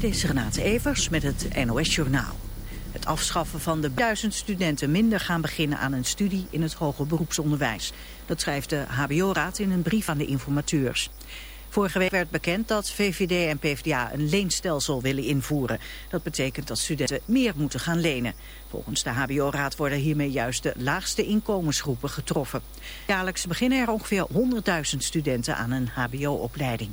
Dit is Renate Evers met het NOS Journaal. Het afschaffen van de duizend studenten minder gaan beginnen aan een studie in het hoger beroepsonderwijs. Dat schrijft de HBO-raad in een brief aan de informateurs. Vorige week werd bekend dat VVD en PvdA een leenstelsel willen invoeren. Dat betekent dat studenten meer moeten gaan lenen. Volgens de HBO-raad worden hiermee juist de laagste inkomensgroepen getroffen. Jaarlijks beginnen er ongeveer 100.000 studenten aan een HBO-opleiding.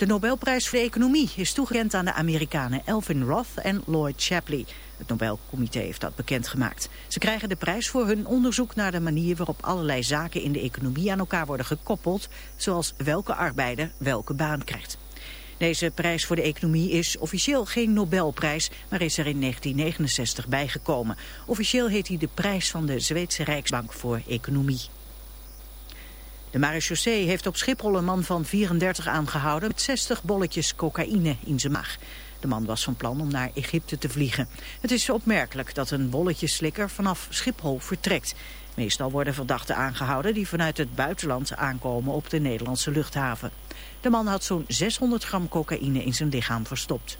De Nobelprijs voor de Economie is toegekend aan de Amerikanen Elvin Roth en Lloyd Shapley. Het Nobelcomité heeft dat bekendgemaakt. Ze krijgen de prijs voor hun onderzoek naar de manier waarop allerlei zaken in de economie aan elkaar worden gekoppeld, zoals welke arbeider welke baan krijgt. Deze prijs voor de economie is officieel geen Nobelprijs, maar is er in 1969 bijgekomen. Officieel heet hij de prijs van de Zweedse Rijksbank voor Economie. De marechaussee heeft op Schiphol een man van 34 aangehouden met 60 bolletjes cocaïne in zijn maag. De man was van plan om naar Egypte te vliegen. Het is opmerkelijk dat een bolletjeslikker vanaf Schiphol vertrekt. Meestal worden verdachten aangehouden die vanuit het buitenland aankomen op de Nederlandse luchthaven. De man had zo'n 600 gram cocaïne in zijn lichaam verstopt.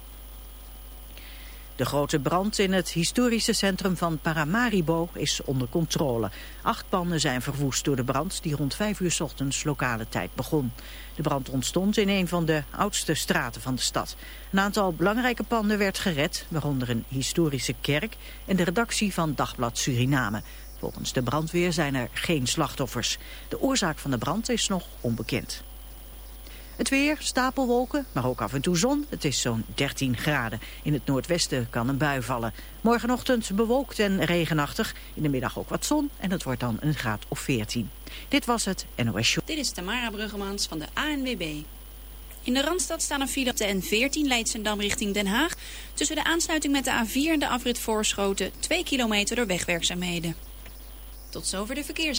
De grote brand in het historische centrum van Paramaribo is onder controle. Acht panden zijn verwoest door de brand die rond vijf uur ochtends lokale tijd begon. De brand ontstond in een van de oudste straten van de stad. Een aantal belangrijke panden werd gered, waaronder een historische kerk en de redactie van Dagblad Suriname. Volgens de brandweer zijn er geen slachtoffers. De oorzaak van de brand is nog onbekend. Het weer, stapelwolken, maar ook af en toe zon. Het is zo'n 13 graden. In het noordwesten kan een bui vallen. Morgenochtend bewolkt en regenachtig. In de middag ook wat zon en het wordt dan een graad of 14. Dit was het NOS Show. Dit is Tamara Bruggemans van de ANWB. In de Randstad staan er file op de N14 Leidsendam richting Den Haag. Tussen de aansluiting met de A4 en de afrit Voorschoten 2 kilometer door wegwerkzaamheden. Tot zover de verkeers.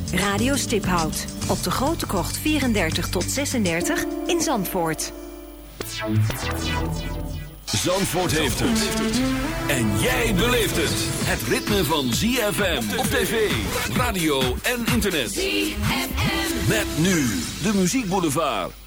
Radio Stiphout op de Grote Krocht 34 tot 36 in Zandvoort. Zandvoort heeft het. En jij beleeft het. Het ritme van ZFM op tv, radio en internet. ZFM. Met nu de muziekboulevard.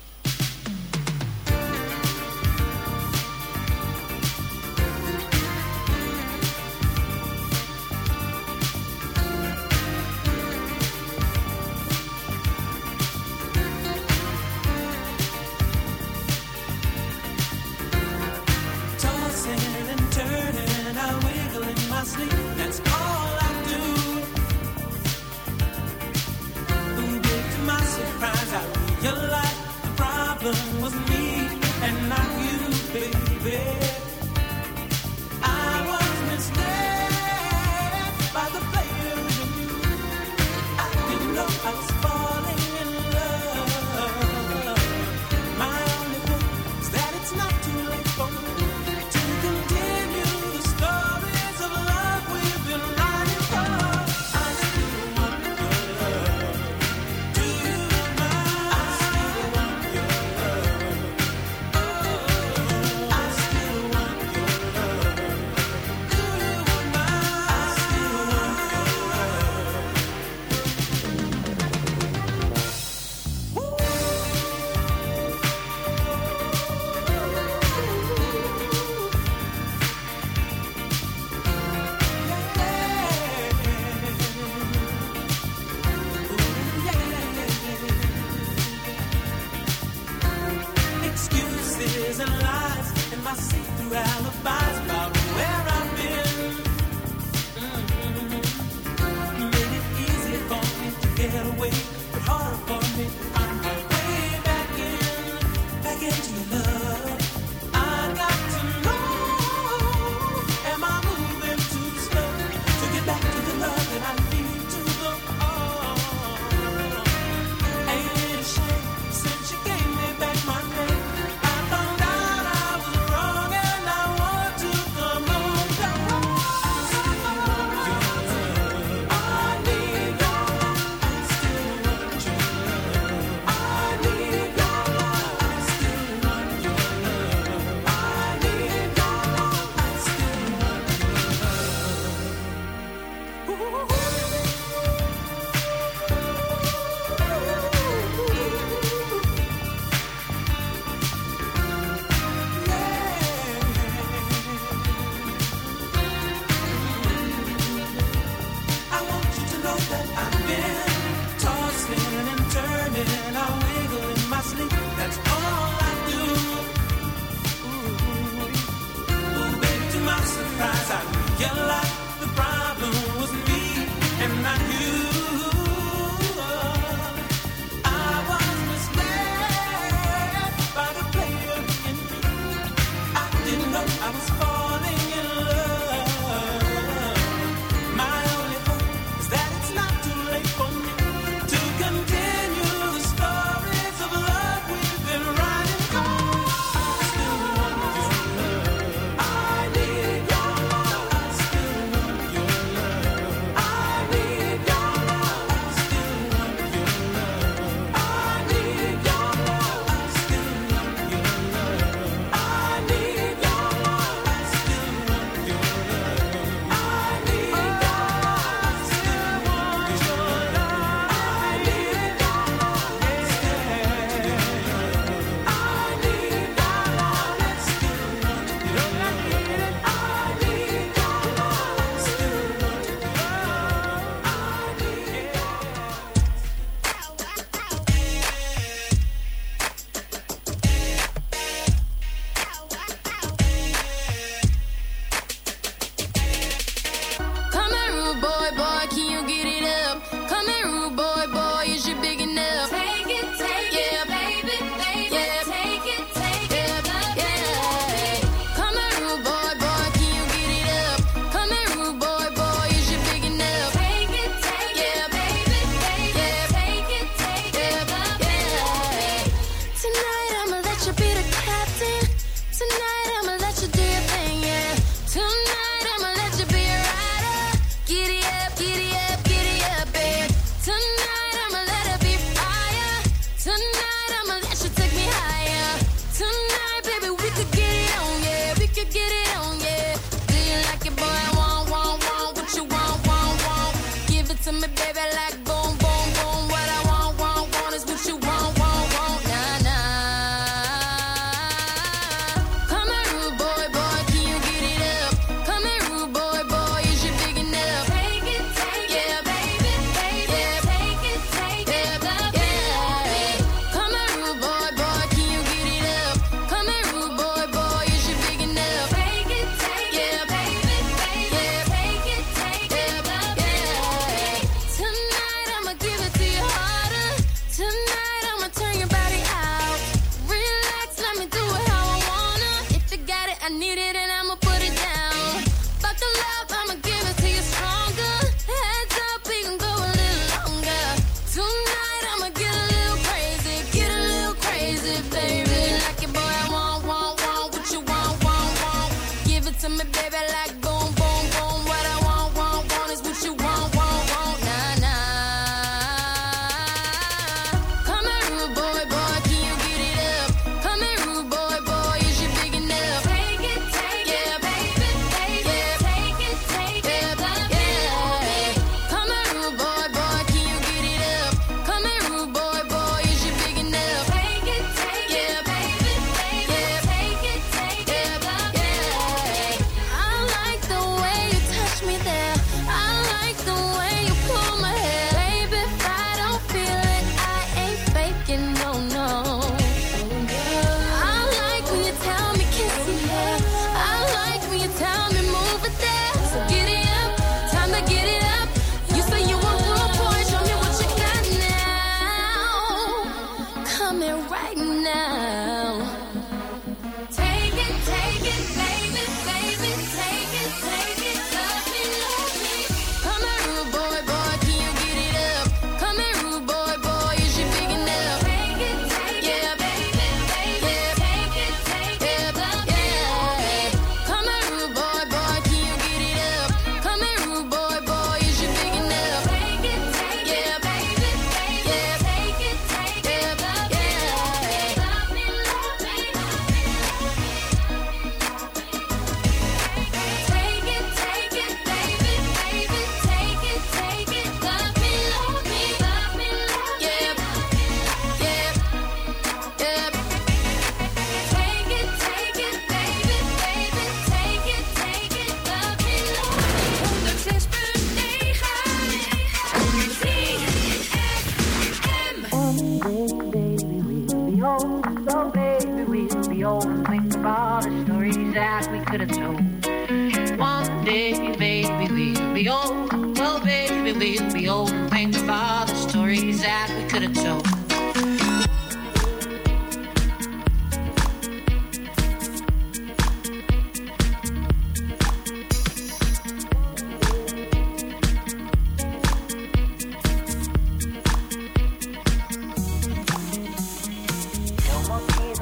Maybe we'll be old and think of all the stories that we could have told.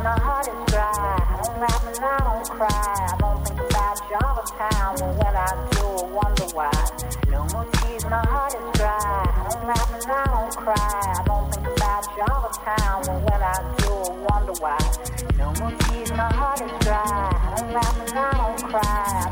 My heart is dry. I don't laugh and I don't cry. I don't think about you all the time. my heart is dry. I don't cry. I don't think about you all the time. When I do, wonder why. No more tears, my heart is dry. I'm laughing, I don't cry.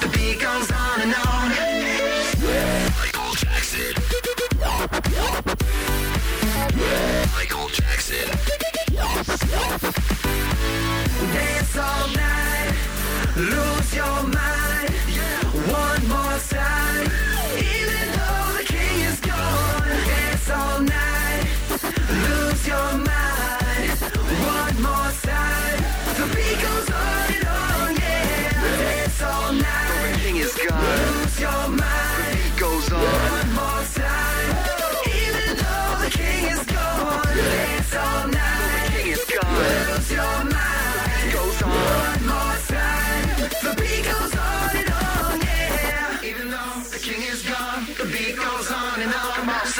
The beat goes on and on. Michael Jackson. Michael Jackson. Dance all night, lose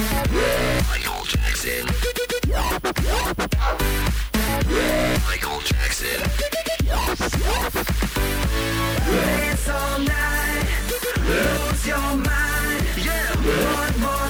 Michael Jackson. Dance all night, lose your mind. Yeah, one more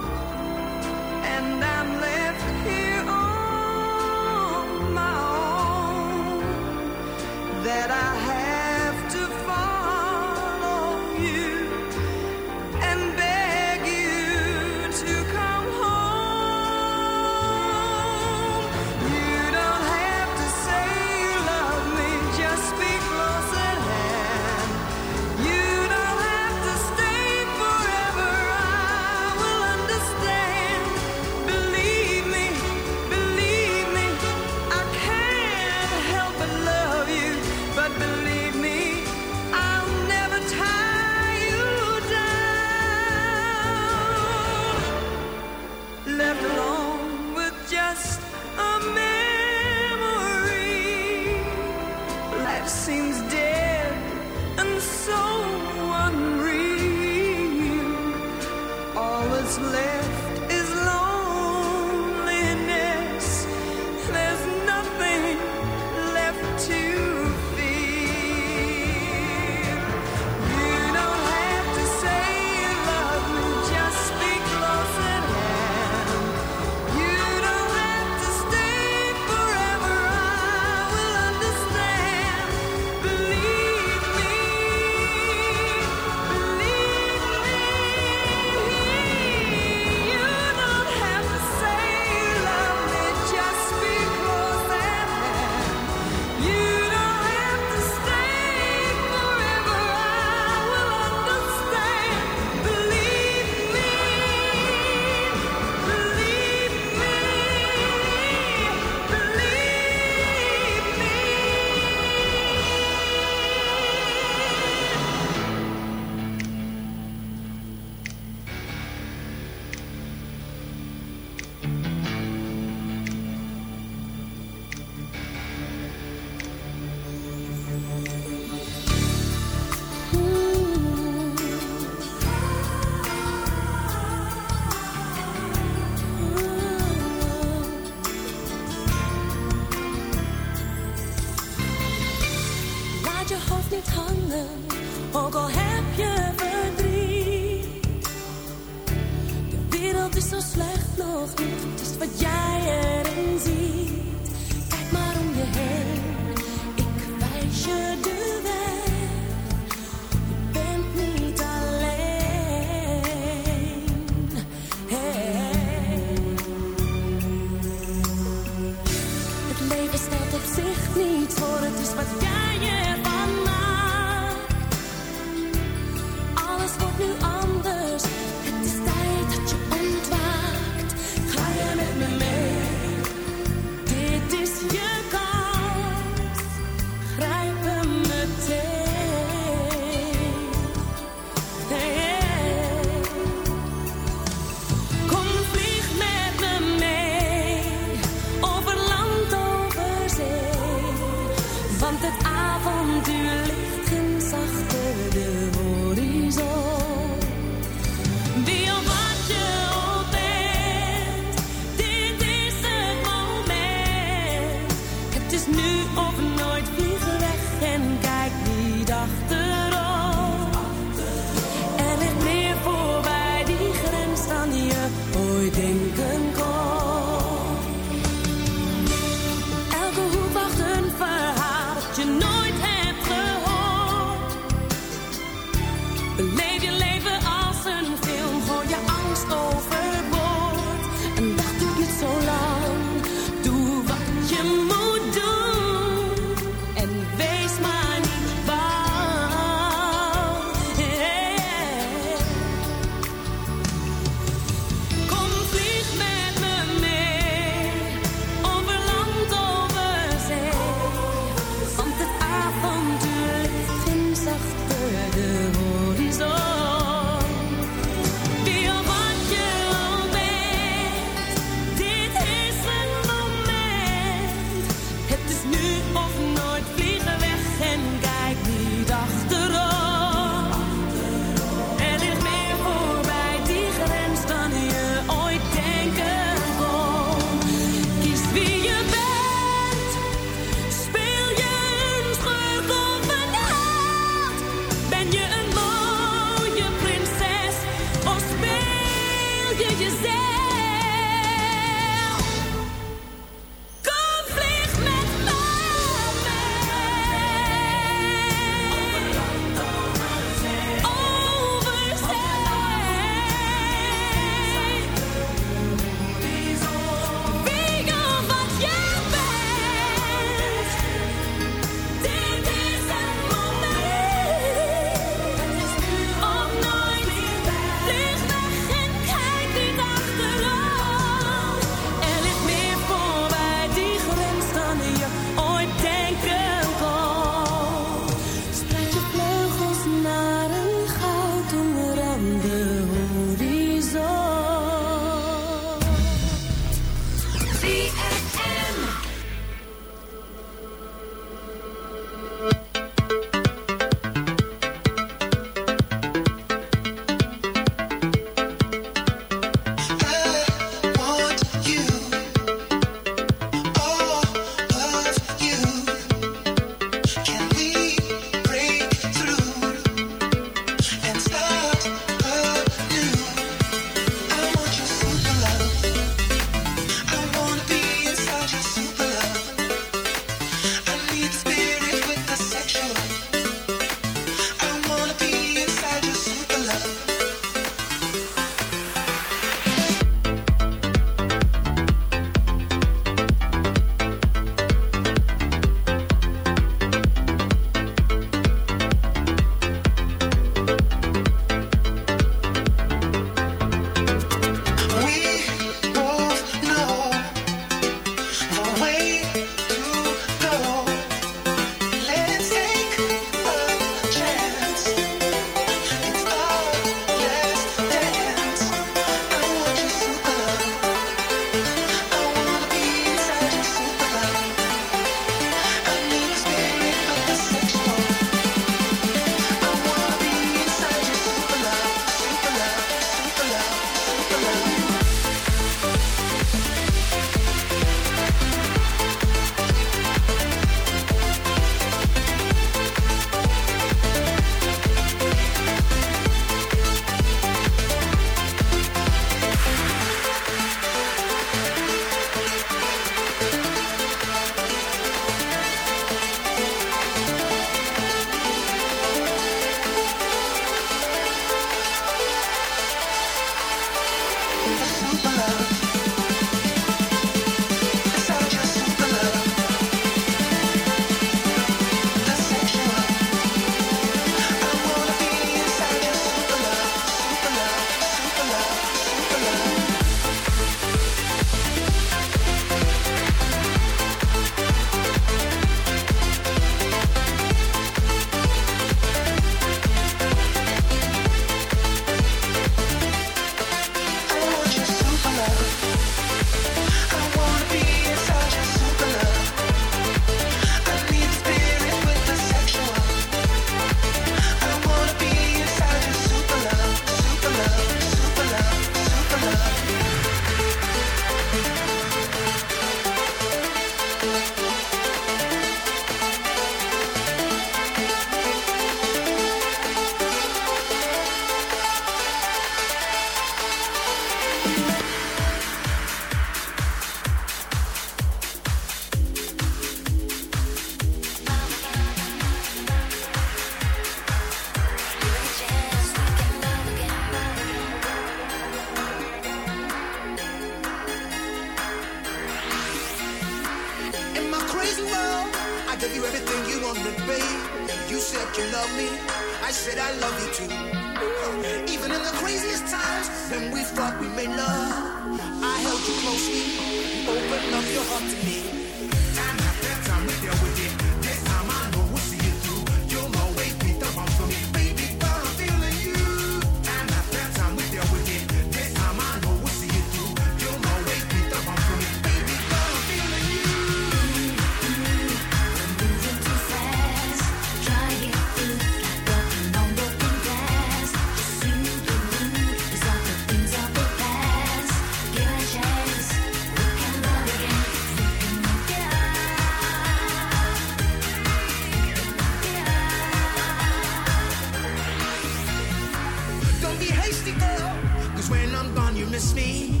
hasty girl. Cause when I'm gone, you miss me.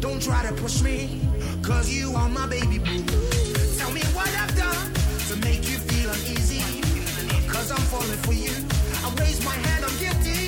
Don't try to push me, cause you are my baby boo. Tell me what I've done to make you feel uneasy. Cause I'm falling for you. I raise my hand, I'm guilty.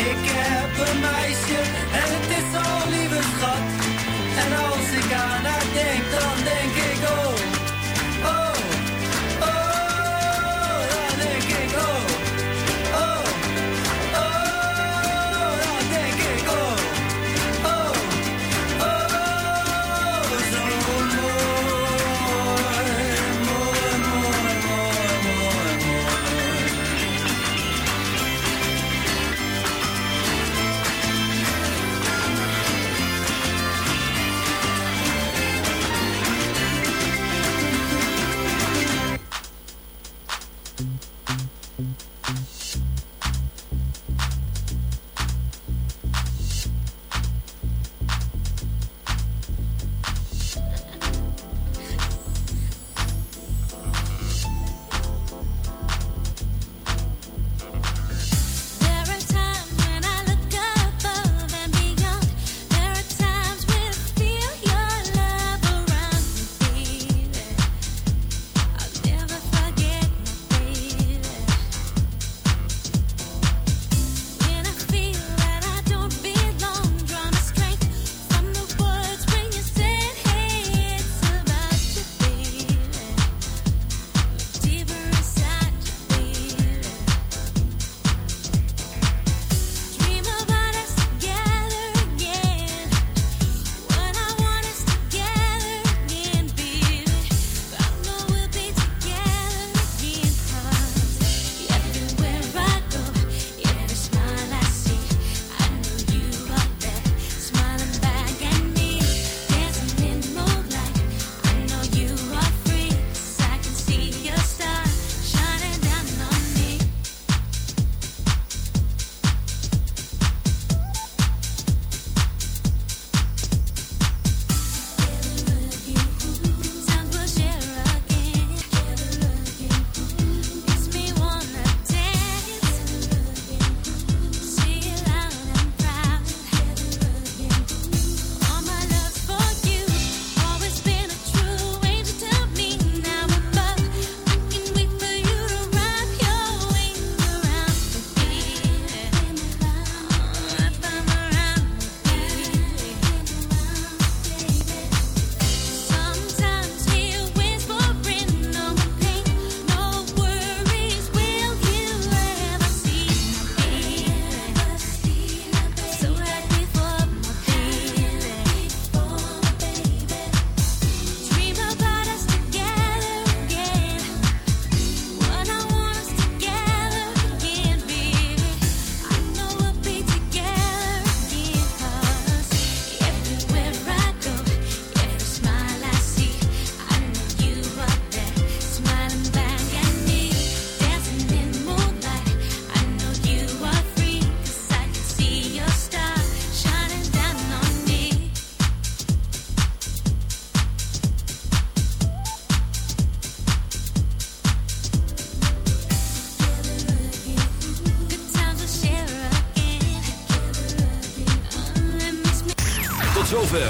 Ik heb een meisje en het is zo'n lieve schat.